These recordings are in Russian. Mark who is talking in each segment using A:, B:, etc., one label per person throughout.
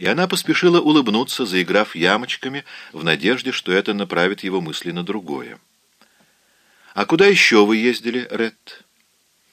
A: И она поспешила улыбнуться, заиграв ямочками, в надежде, что это направит его мысли на другое. «А куда еще вы ездили, Ред?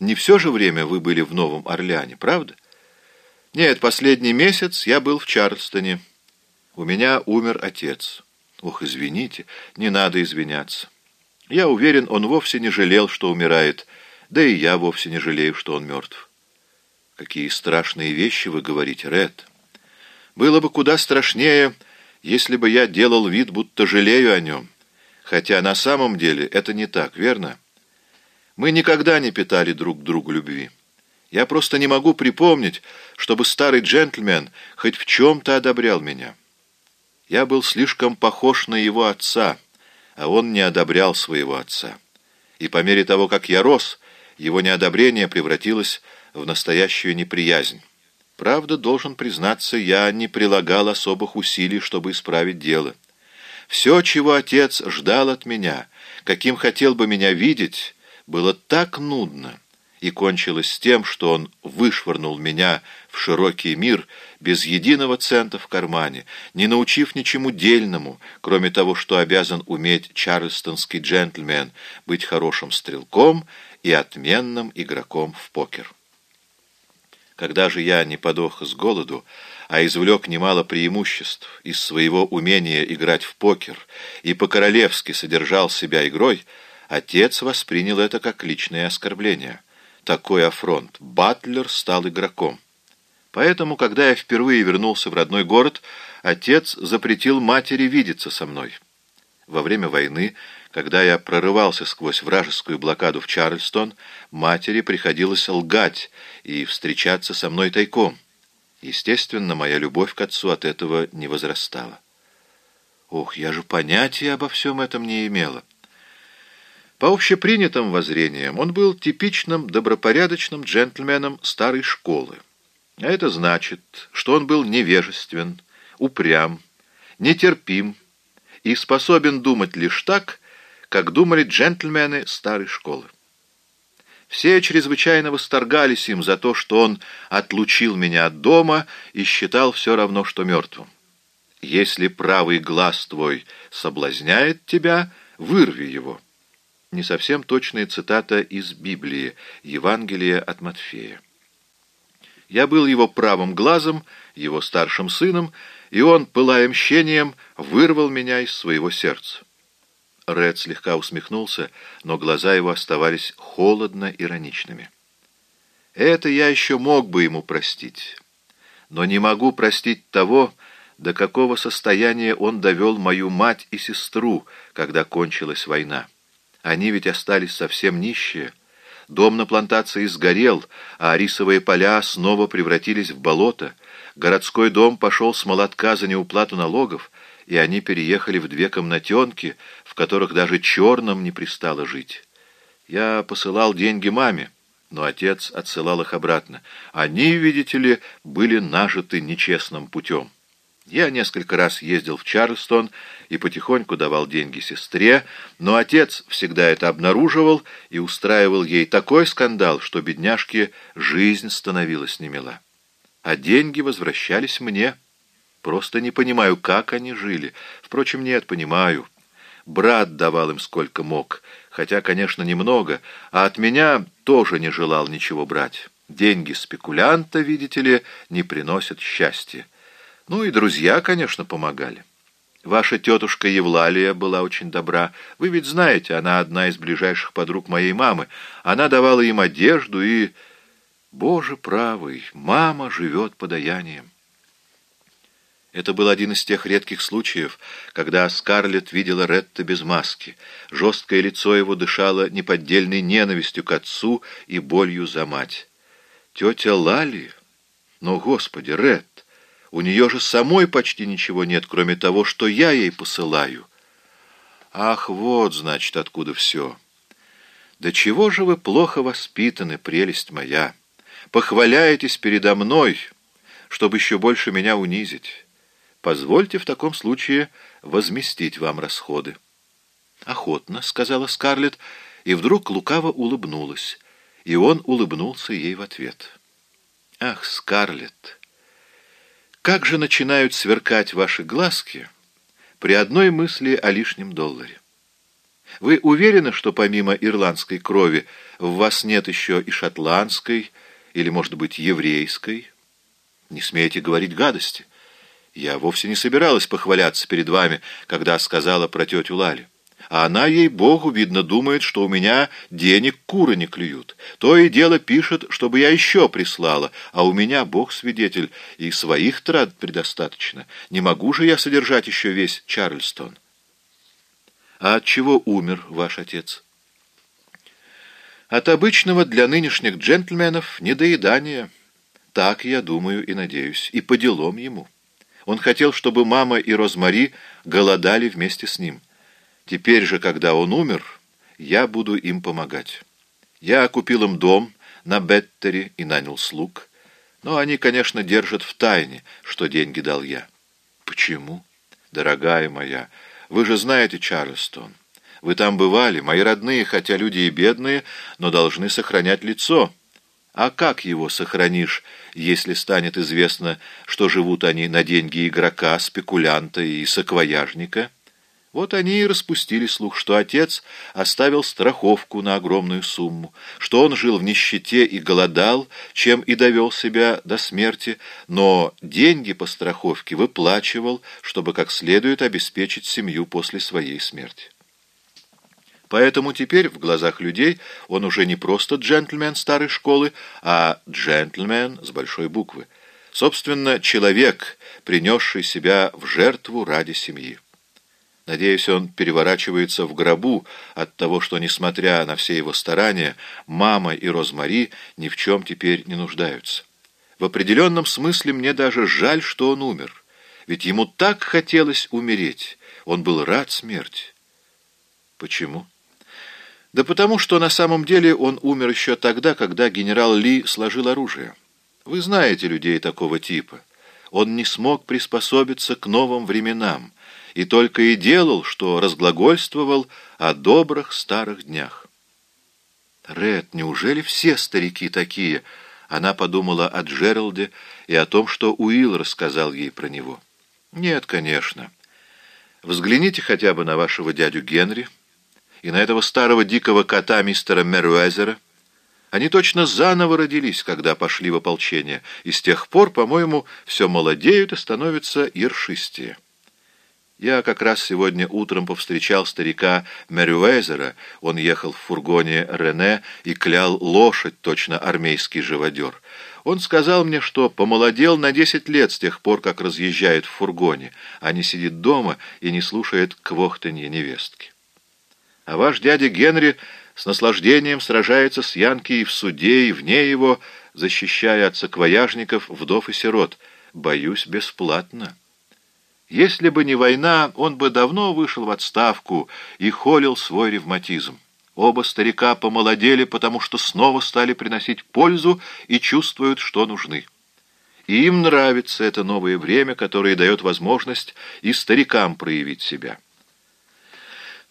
A: Не все же время вы были в Новом Орлеане, правда?» «Нет, последний месяц я был в Чарльстоне. У меня умер отец». «Ох, извините, не надо извиняться. Я уверен, он вовсе не жалел, что умирает, да и я вовсе не жалею, что он мертв». «Какие страшные вещи вы говорите, Ред!» Было бы куда страшнее, если бы я делал вид, будто жалею о нем. Хотя на самом деле это не так, верно? Мы никогда не питали друг другу любви. Я просто не могу припомнить, чтобы старый джентльмен хоть в чем-то одобрял меня. Я был слишком похож на его отца, а он не одобрял своего отца. И по мере того, как я рос, его неодобрение превратилось в настоящую неприязнь. Правда, должен признаться, я не прилагал особых усилий, чтобы исправить дело. Все, чего отец ждал от меня, каким хотел бы меня видеть, было так нудно и кончилось с тем, что он вышвырнул меня в широкий мир без единого цента в кармане, не научив ничему дельному, кроме того, что обязан уметь чарльстонский джентльмен быть хорошим стрелком и отменным игроком в покер. Когда же я не подох с голоду, а извлек немало преимуществ из своего умения играть в покер и по-королевски содержал себя игрой, отец воспринял это как личное оскорбление. Такой афронт. Батлер стал игроком. Поэтому, когда я впервые вернулся в родной город, отец запретил матери видеться со мной. Во время войны когда я прорывался сквозь вражескую блокаду в Чарльстон, матери приходилось лгать и встречаться со мной тайком. Естественно, моя любовь к отцу от этого не возрастала. Ох, я же понятия обо всем этом не имела. По общепринятым воззрениям он был типичным добропорядочным джентльменом старой школы. А это значит, что он был невежествен, упрям, нетерпим и способен думать лишь так, как думали джентльмены старой школы. Все чрезвычайно восторгались им за то, что он отлучил меня от дома и считал все равно, что мертвым. «Если правый глаз твой соблазняет тебя, вырви его». Не совсем точная цитата из Библии, Евангелия от Матфея. Я был его правым глазом, его старшим сыном, и он, пылая мщением, вырвал меня из своего сердца. Ред слегка усмехнулся, но глаза его оставались холодно-ироничными. «Это я еще мог бы ему простить, но не могу простить того, до какого состояния он довел мою мать и сестру, когда кончилась война. Они ведь остались совсем нищие. Дом на плантации сгорел, а рисовые поля снова превратились в болото. Городской дом пошел с молотка за неуплату налогов, и они переехали в две комнатенки, в которых даже черным не пристало жить. Я посылал деньги маме, но отец отсылал их обратно. Они, видите ли, были нажиты нечестным путем. Я несколько раз ездил в Чарльстон и потихоньку давал деньги сестре, но отец всегда это обнаруживал и устраивал ей такой скандал, что бедняжке жизнь становилась немила. А деньги возвращались мне. Просто не понимаю, как они жили. Впрочем, нет, понимаю. Брат давал им сколько мог, хотя, конечно, немного, а от меня тоже не желал ничего брать. Деньги спекулянта, видите ли, не приносят счастья. Ну и друзья, конечно, помогали. Ваша тетушка Евлалия была очень добра. Вы ведь знаете, она одна из ближайших подруг моей мамы. Она давала им одежду и... Боже правый, мама живет подаянием. Это был один из тех редких случаев, когда Скарлетт видела Ретта без маски. Жесткое лицо его дышало неподдельной ненавистью к отцу и болью за мать. «Тетя Лали? Но, Господи, Ретт, у нее же самой почти ничего нет, кроме того, что я ей посылаю». «Ах, вот, значит, откуда все». «Да чего же вы плохо воспитаны, прелесть моя? Похваляетесь передо мной, чтобы еще больше меня унизить». Позвольте в таком случае возместить вам расходы. «Охотно», — сказала Скарлетт, и вдруг лукаво улыбнулась, и он улыбнулся ей в ответ. «Ах, Скарлетт, Как же начинают сверкать ваши глазки при одной мысли о лишнем долларе? Вы уверены, что помимо ирландской крови в вас нет еще и шотландской, или, может быть, еврейской? Не смейте говорить гадости. Я вовсе не собиралась похваляться перед вами, когда сказала про тетю Лали. А она, ей-богу, видно, думает, что у меня денег куры не клюют. То и дело пишет, чтобы я еще прислала, а у меня, бог свидетель, и своих трат предостаточно. Не могу же я содержать еще весь Чарльстон. А от чего умер ваш отец? От обычного для нынешних джентльменов недоедания. Так, я думаю и надеюсь, и по делам ему. Он хотел, чтобы мама и Розмари голодали вместе с ним. Теперь же, когда он умер, я буду им помогать. Я купил им дом на Беттере и нанял слуг. Но они, конечно, держат в тайне, что деньги дал я. Почему? Дорогая моя, вы же знаете Чарльстон. Вы там бывали, мои родные, хотя люди и бедные, но должны сохранять лицо. А как его сохранишь, если станет известно, что живут они на деньги игрока, спекулянта и саквояжника?» Вот они и распустили слух, что отец оставил страховку на огромную сумму, что он жил в нищете и голодал, чем и довел себя до смерти, но деньги по страховке выплачивал, чтобы как следует обеспечить семью после своей смерти. Поэтому теперь в глазах людей он уже не просто джентльмен старой школы, а джентльмен с большой буквы. Собственно, человек, принесший себя в жертву ради семьи. Надеюсь, он переворачивается в гробу от того, что, несмотря на все его старания, мама и Розмари ни в чем теперь не нуждаются. В определенном смысле мне даже жаль, что он умер. Ведь ему так хотелось умереть. Он был рад смерти. Почему? Да потому что на самом деле он умер еще тогда, когда генерал Ли сложил оружие. Вы знаете людей такого типа. Он не смог приспособиться к новым временам и только и делал, что разглагольствовал о добрых старых днях. Ред, неужели все старики такие? Она подумала о Джералде и о том, что Уилл рассказал ей про него. Нет, конечно. Взгляните хотя бы на вашего дядю Генри и на этого старого дикого кота мистера Меруэзера. Они точно заново родились, когда пошли в ополчение, и с тех пор, по-моему, все молодеют и становятся ершистее. Я как раз сегодня утром повстречал старика Мерюэзера. Он ехал в фургоне Рене и клял лошадь, точно армейский живодер. Он сказал мне, что помолодел на десять лет с тех пор, как разъезжает в фургоне, а не сидит дома и не слушает квохтанье невестки. А ваш дядя Генри с наслаждением сражается с Янки и в суде, и вне его, защищая от саквояжников, вдов и сирот. Боюсь, бесплатно. Если бы не война, он бы давно вышел в отставку и холил свой ревматизм. Оба старика помолодели, потому что снова стали приносить пользу и чувствуют, что нужны. И им нравится это новое время, которое дает возможность и старикам проявить себя.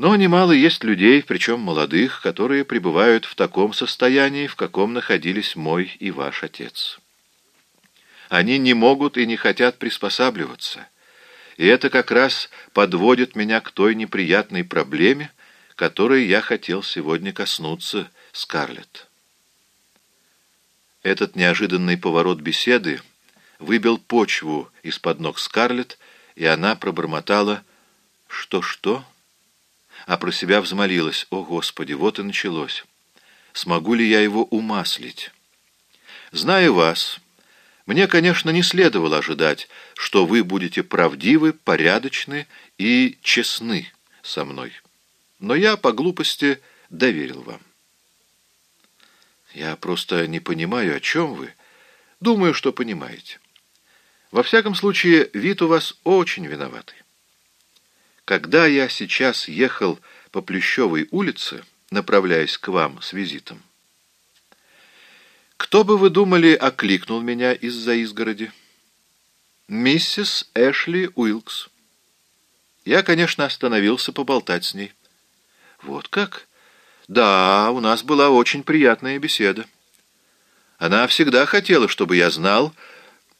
A: Но немало есть людей, причем молодых, которые пребывают в таком состоянии, в каком находились мой и ваш отец. Они не могут и не хотят приспосабливаться – и это как раз подводит меня к той неприятной проблеме, которой я хотел сегодня коснуться, Скарлетт. Этот неожиданный поворот беседы выбил почву из-под ног Скарлетт, и она пробормотала «Что-что?» А про себя взмолилась «О, Господи, вот и началось! Смогу ли я его умаслить?» «Знаю вас», мне, конечно, не следовало ожидать, что вы будете правдивы, порядочны и честны со мной. Но я по глупости доверил вам. Я просто не понимаю, о чем вы. Думаю, что понимаете. Во всяком случае, вид у вас очень виноватый. Когда я сейчас ехал по Плющевой улице, направляясь к вам с визитом, кто бы вы думали, окликнул меня из-за изгороди? Миссис Эшли Уилкс. Я, конечно, остановился поболтать с ней. Вот как? Да, у нас была очень приятная беседа. Она всегда хотела, чтобы я знал,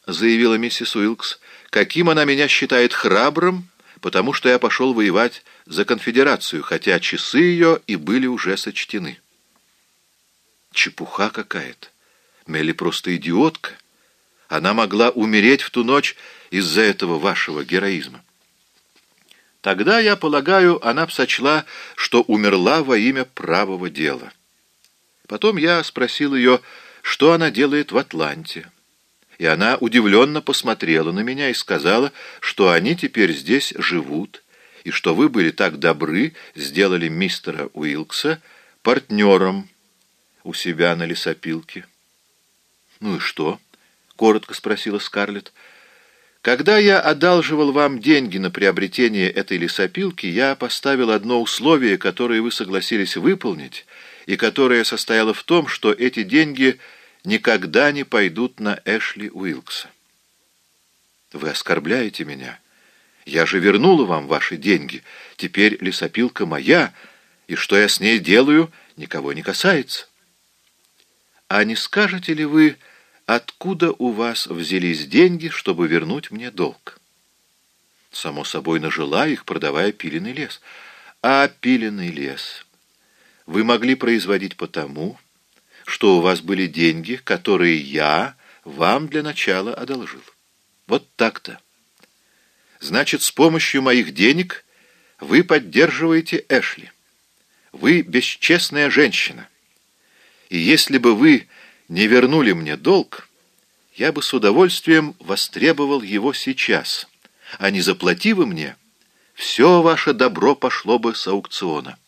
A: заявила миссис Уилкс, каким она меня считает храбрым, потому что я пошел воевать за конфедерацию, хотя часы ее и были уже сочтены. Чепуха какая-то. Мелли просто идиотка. Она могла умереть в ту ночь из-за этого вашего героизма. Тогда, я полагаю, она сочла, что умерла во имя правого дела. Потом я спросил ее, что она делает в Атланте. И она удивленно посмотрела на меня и сказала, что они теперь здесь живут, и что вы были так добры, сделали мистера Уилкса партнером у себя на лесопилке. «Ну и что?» — коротко спросила Скарлетт. Когда я одалживал вам деньги на приобретение этой лесопилки, я поставил одно условие, которое вы согласились выполнить, и которое состояло в том, что эти деньги никогда не пойдут на Эшли Уилкса. Вы оскорбляете меня. Я же вернула вам ваши деньги. Теперь лесопилка моя, и что я с ней делаю, никого не касается. А не скажете ли вы откуда у вас взялись деньги, чтобы вернуть мне долг? Само собой, нажила их, продавая пиленый лес. А пиленый лес вы могли производить потому, что у вас были деньги, которые я вам для начала одолжил. Вот так-то. Значит, с помощью моих денег вы поддерживаете Эшли. Вы бесчестная женщина. И если бы вы не вернули мне долг, я бы с удовольствием востребовал его сейчас, а не заплати вы мне, все ваше добро пошло бы с аукциона.